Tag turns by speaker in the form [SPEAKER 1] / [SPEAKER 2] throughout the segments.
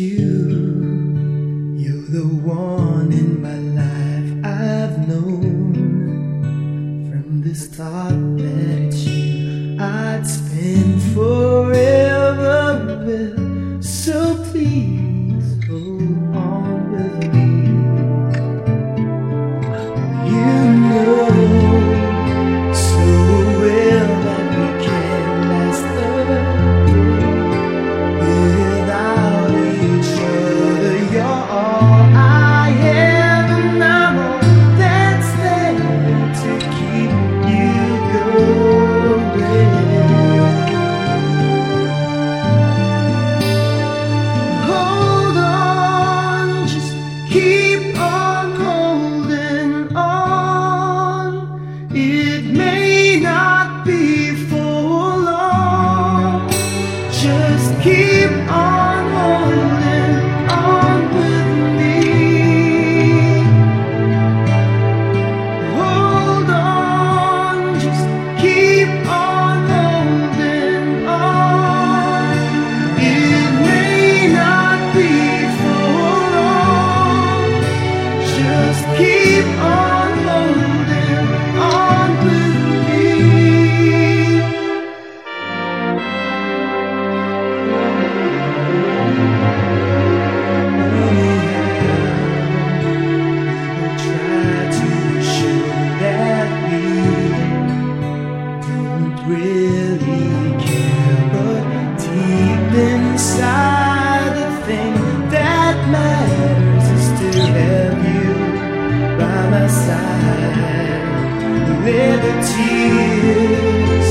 [SPEAKER 1] You. You're the one in my life I've known from the start that it's you I'd spend forever It may not be for long. Just keep on holding on with me. Hold on, just keep on holding on. It may not be for long. Just keep my side. Let the tears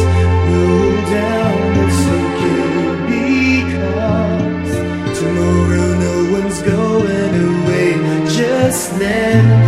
[SPEAKER 1] roll down, it's okay because tomorrow no one's going away. Just let